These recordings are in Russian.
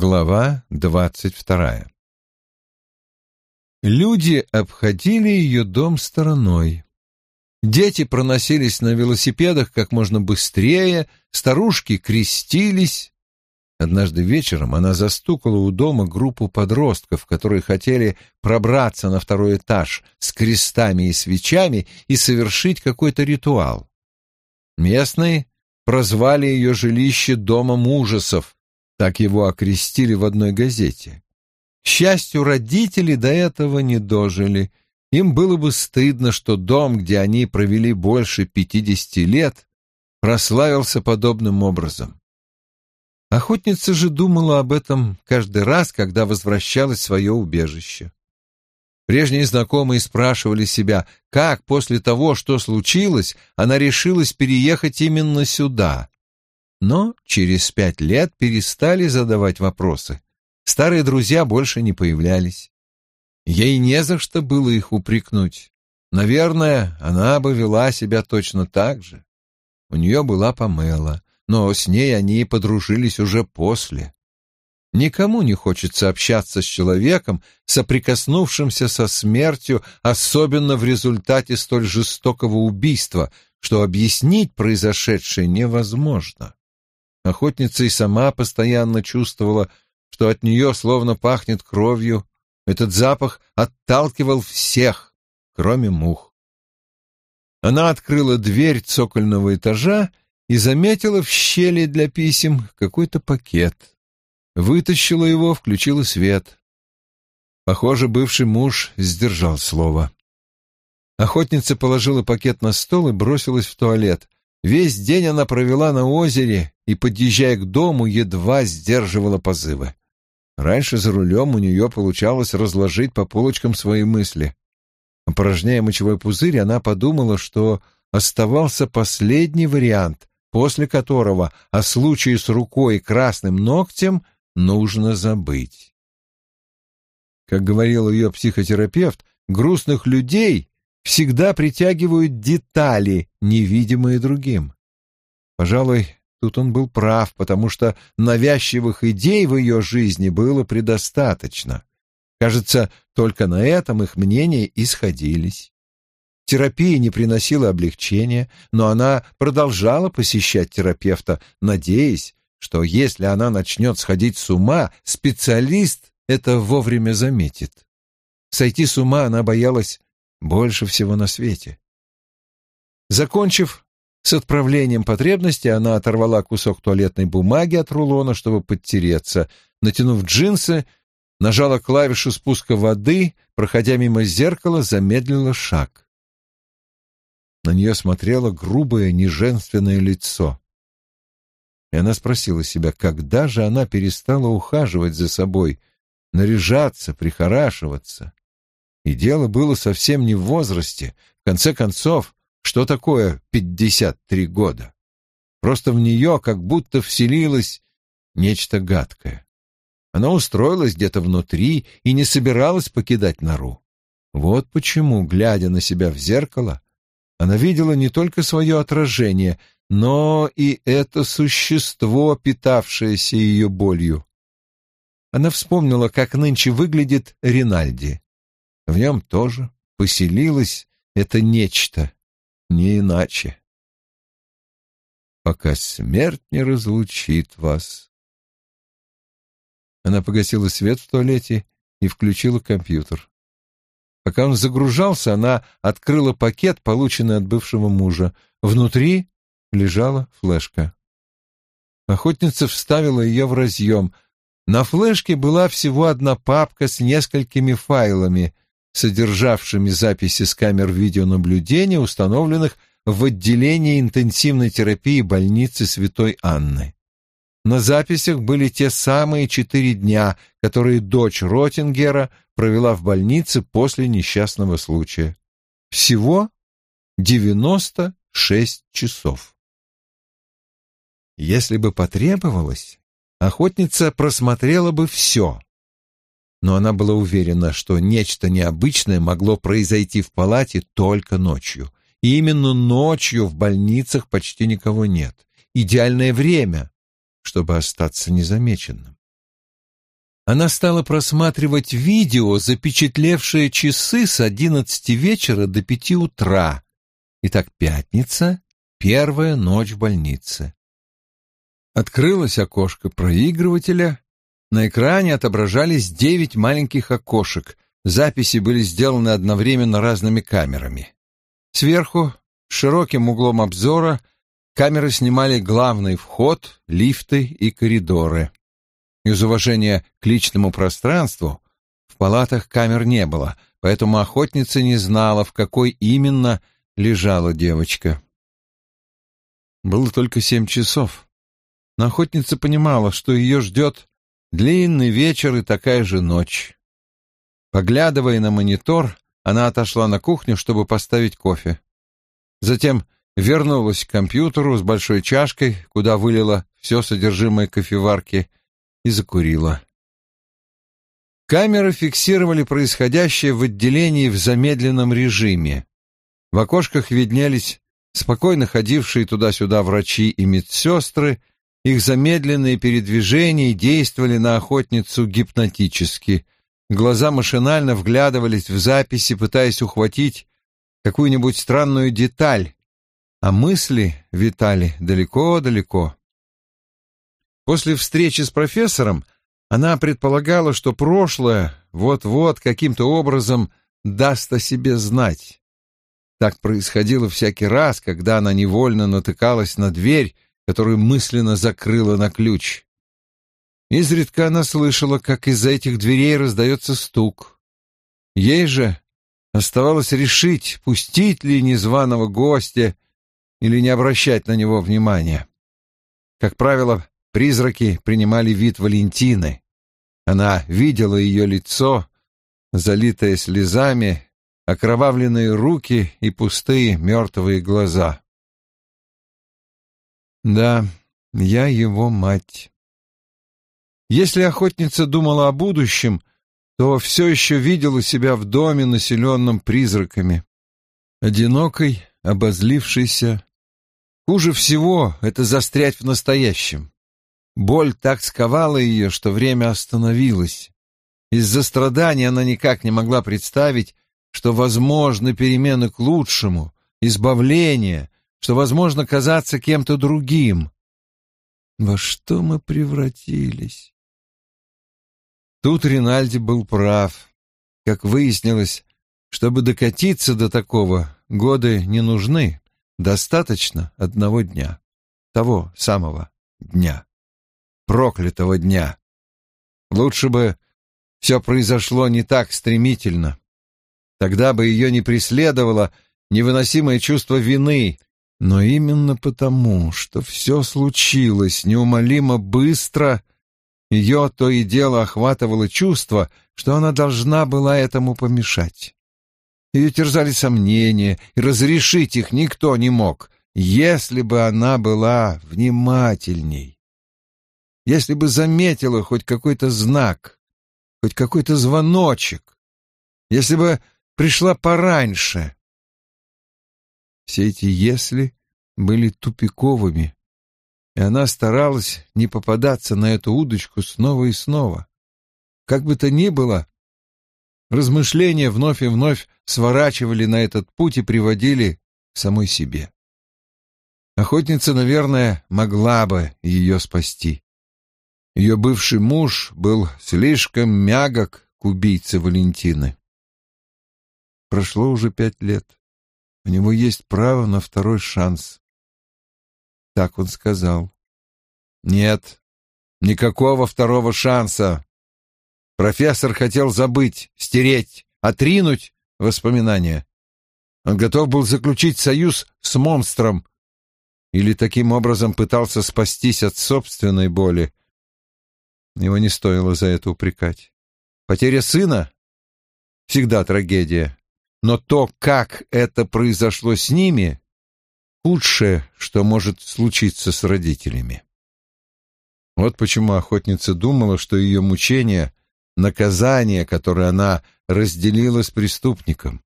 Глава двадцать вторая Люди обходили ее дом стороной. Дети проносились на велосипедах как можно быстрее, старушки крестились. Однажды вечером она застукала у дома группу подростков, которые хотели пробраться на второй этаж с крестами и свечами и совершить какой-то ритуал. Местные прозвали ее жилище «домом ужасов», так его окрестили в одной газете. К счастью, родители до этого не дожили. Им было бы стыдно, что дом, где они провели больше пятидесяти лет, прославился подобным образом. Охотница же думала об этом каждый раз, когда возвращалась в свое убежище. Прежние знакомые спрашивали себя, как после того, что случилось, она решилась переехать именно сюда но через пять лет перестали задавать вопросы. Старые друзья больше не появлялись. Ей не за что было их упрекнуть. Наверное, она бы вела себя точно так же. У нее была Памела, но с ней они подружились уже после. Никому не хочется общаться с человеком, соприкоснувшимся со смертью, особенно в результате столь жестокого убийства, что объяснить произошедшее невозможно. Охотница и сама постоянно чувствовала, что от нее словно пахнет кровью. Этот запах отталкивал всех, кроме мух. Она открыла дверь цокольного этажа и заметила в щели для писем какой-то пакет. Вытащила его, включила свет. Похоже, бывший муж сдержал слово. Охотница положила пакет на стол и бросилась в туалет. Весь день она провела на озере и, подъезжая к дому, едва сдерживала позывы. Раньше за рулем у нее получалось разложить по полочкам свои мысли. Опорожняя мочевой пузырь, она подумала, что оставался последний вариант, после которого о случае с рукой и красным ногтем нужно забыть. Как говорил ее психотерапевт, грустных людей всегда притягивают детали, невидимые другим. Пожалуй, тут он был прав, потому что навязчивых идей в ее жизни было предостаточно. Кажется, только на этом их мнения и сходились. Терапия не приносила облегчения, но она продолжала посещать терапевта, надеясь, что если она начнет сходить с ума, специалист это вовремя заметит. Сойти с ума она боялась больше всего на свете. Закончив с отправлением потребности, она оторвала кусок туалетной бумаги от рулона, чтобы подтереться. Натянув джинсы, нажала клавишу спуска воды, проходя мимо зеркала, замедлила шаг. На нее смотрело грубое, неженственное лицо. И она спросила себя, когда же она перестала ухаживать за собой, наряжаться, прихорашиваться. И дело было совсем не в возрасте. В конце концов, что такое пятьдесят три года? Просто в нее как будто вселилось нечто гадкое. Она устроилась где-то внутри и не собиралась покидать нору. Вот почему, глядя на себя в зеркало, она видела не только свое отражение, но и это существо, питавшееся ее болью. Она вспомнила, как нынче выглядит Ринальди. В нем тоже поселилось это нечто, не иначе. Пока смерть не разлучит вас. Она погасила свет в туалете и включила компьютер. Пока он загружался, она открыла пакет, полученный от бывшего мужа. Внутри лежала флешка. Охотница вставила ее в разъем. На флешке была всего одна папка с несколькими файлами — содержавшими записи с камер видеонаблюдения, установленных в отделении интенсивной терапии больницы Святой Анны. На записях были те самые четыре дня, которые дочь Ротингера провела в больнице после несчастного случая. Всего 96 часов. Если бы потребовалось, охотница просмотрела бы все, но она была уверена, что нечто необычное могло произойти в палате только ночью. И именно ночью в больницах почти никого нет. Идеальное время, чтобы остаться незамеченным. она стала просматривать видео, запечатлевшее часы с одиннадцати вечера до пяти утра. Итак, пятница, первая ночь в больнице. Открылось окошко проигрывателя. На экране отображались девять маленьких окошек. Записи были сделаны одновременно разными камерами. Сверху, широким углом обзора, камеры снимали главный вход, лифты и коридоры. Из уважения к личному пространству в палатах камер не было, поэтому охотница не знала, в какой именно лежала девочка. Было только семь часов. Но охотница понимала, что ее ждет длинный вечер и такая же ночь. Поглядывая на монитор, она отошла на кухню, чтобы поставить кофе. Затем вернулась к компьютеру с большой чашкой, куда вылила все содержимое кофеварки, и закурила. Камеры фиксировали происходящее в отделении в замедленном режиме. В окошках виднелись спокойно ходившие туда-сюда врачи и медсестры, их замедленные передвижения действовали на охотницу гипнотически. Глаза машинально вглядывались в записи, пытаясь ухватить какую-нибудь странную деталь, а мысли витали далеко-далеко. После встречи с профессором она предполагала, что прошлое вот-вот каким-то образом даст о себе знать. Так происходило всякий раз, когда она невольно натыкалась на дверь, которую мысленно закрыла на ключ. Изредка она слышала, как из-за этих дверей раздается стук. Ей же оставалось решить, пустить ли незваного гостя или не обращать на него внимания. Как правило, Призраки принимали вид Валентины. Она видела ее лицо, залитое слезами, окровавленные руки и пустые мертвые глаза. Да, я его мать. Если охотница думала о будущем, то все еще видела себя в доме, населенном призраками. Одинокой, обозлившейся. Хуже всего — это застрять в настоящем. Боль так сковала ее, что время остановилось. Из-за страданий она никак не могла представить, что возможны перемены к лучшему, избавление, что возможно казаться кем-то другим. Во что мы превратились? Тут Ринальди был прав. Как выяснилось, чтобы докатиться до такого, годы не нужны, достаточно одного дня, того самого дня проклятого дня. Лучше бы все произошло не так стремительно. Тогда бы ее не преследовало невыносимое чувство вины, но именно потому, что все случилось неумолимо быстро, ее то и дело охватывало чувство, что она должна была этому помешать. Ее терзали сомнения, и разрешить их никто не мог, если бы она была внимательней если бы заметила хоть какой-то знак, хоть какой-то звоночек, если бы пришла пораньше. Все эти «если» были тупиковыми, и она старалась не попадаться на эту удочку снова и снова. Как бы то ни было, размышления вновь и вновь сворачивали на этот путь и приводили к самой себе. Охотница, наверное, могла бы ее спасти. Ее бывший муж был слишком мягок к убийце Валентины. Прошло уже пять лет. У него есть право на второй шанс. Так он сказал. Нет, никакого второго шанса. Профессор хотел забыть, стереть, отринуть воспоминания. Он готов был заключить союз с монстром или таким образом пытался спастись от собственной боли, его не стоило за это упрекать. Потеря сына — всегда трагедия. Но то, как это произошло с ними, худшее, что может случиться с родителями. Вот почему охотница думала, что ее мучение — наказание, которое она разделила с преступником.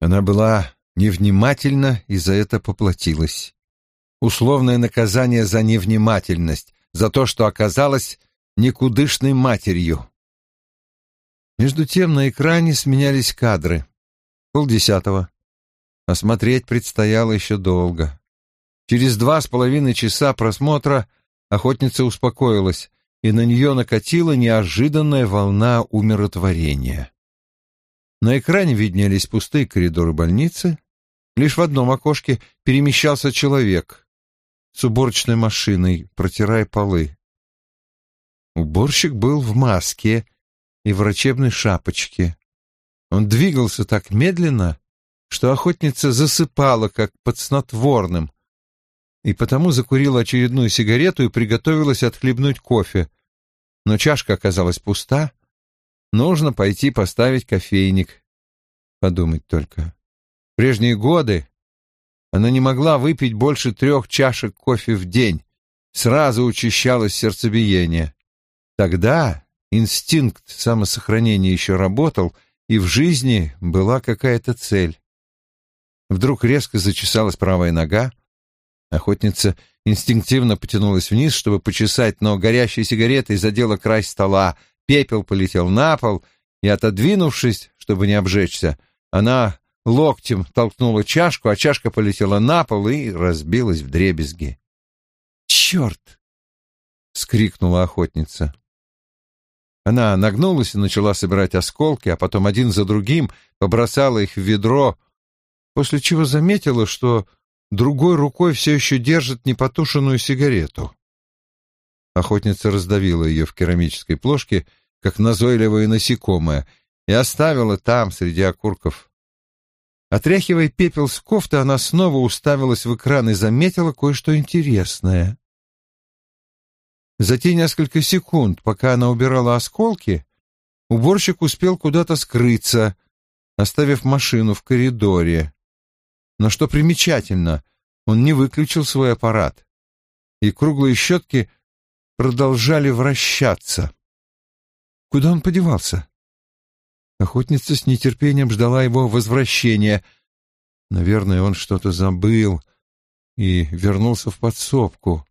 Она была невнимательна и за это поплатилась. Условное наказание за невнимательность, за то, что оказалось никудышной матерью. Между тем на экране сменялись кадры. Полдесятого. Осмотреть предстояло еще долго. Через два с половиной часа просмотра охотница успокоилась, и на нее накатила неожиданная волна умиротворения. На экране виднелись пустые коридоры больницы. Лишь в одном окошке перемещался человек с уборочной машиной, протирая полы. Уборщик был в маске и врачебной шапочке. Он двигался так медленно, что охотница засыпала, как под снотворным, и потому закурила очередную сигарету и приготовилась отхлебнуть кофе. Но чашка оказалась пуста. Нужно пойти поставить кофейник. Подумать только. В прежние годы она не могла выпить больше трех чашек кофе в день. Сразу учащалось сердцебиение. Тогда инстинкт самосохранения еще работал, и в жизни была какая-то цель. Вдруг резко зачесалась правая нога, Охотница инстинктивно потянулась вниз, чтобы почесать, но горящей сигаретой задела край стола, пепел полетел на пол, и, отодвинувшись, чтобы не обжечься, она локтем толкнула чашку, а чашка полетела на пол и разбилась в дребезги. «Черт!» — скрикнула охотница. Она нагнулась и начала собирать осколки, а потом один за другим побросала их в ведро, после чего заметила, что другой рукой все еще держит непотушенную сигарету. Охотница раздавила ее в керамической плошке, как назойливое насекомое, и оставила там, среди окурков. Отряхивая пепел с кофты, она снова уставилась в экран и заметила кое-что интересное. За те несколько секунд, пока она убирала осколки, уборщик успел куда-то скрыться, оставив машину в коридоре. Но что примечательно, он не выключил свой аппарат, и круглые щетки продолжали вращаться. Куда он подевался? Охотница с нетерпением ждала его возвращения. Наверное, он что-то забыл и вернулся в подсобку.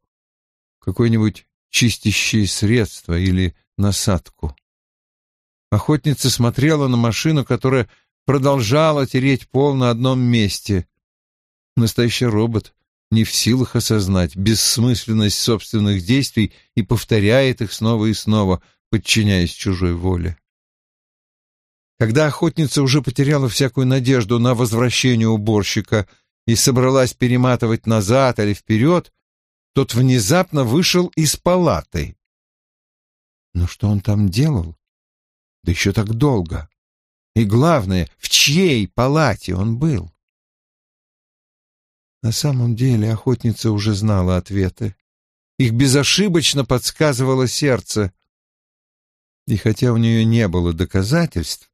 Какое-нибудь чистящее средство или насадку. Охотница смотрела на машину, которая продолжала тереть пол на одном месте. Настоящий робот не в силах осознать бессмысленность собственных действий и повторяет их снова и снова, подчиняясь чужой воле. Когда охотница уже потеряла всякую надежду на возвращение уборщика и собралась перематывать назад или вперед, тот внезапно вышел из палаты. Но что он там делал? Да еще так долго. И главное, в чьей палате он был? На самом деле охотница уже знала ответы. Их безошибочно подсказывало сердце. И хотя у нее не было доказательств,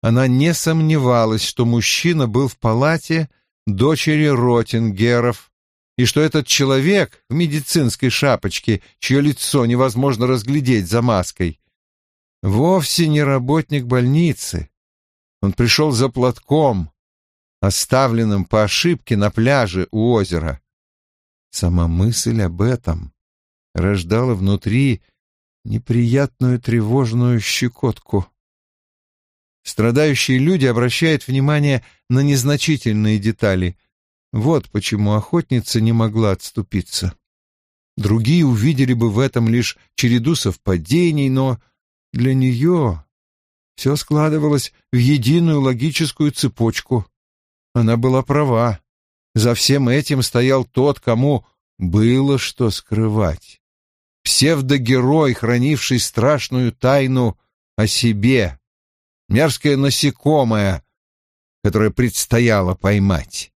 она не сомневалась, что мужчина был в палате дочери Ротингеров, и что этот человек в медицинской шапочке, чье лицо невозможно разглядеть за маской, вовсе не работник больницы. Он пришел за платком, оставленным по ошибке на пляже у озера. Сама мысль об этом рождала внутри неприятную тревожную щекотку. Страдающие люди обращают внимание на незначительные детали. Вот почему охотница не могла отступиться. Другие увидели бы в этом лишь череду совпадений, но для нее все складывалось в единую логическую цепочку. Она была права. За всем этим стоял тот, кому было что скрывать. Псевдогерой, хранивший страшную тайну о себе. Мерзкое насекомое, которое предстояло поймать.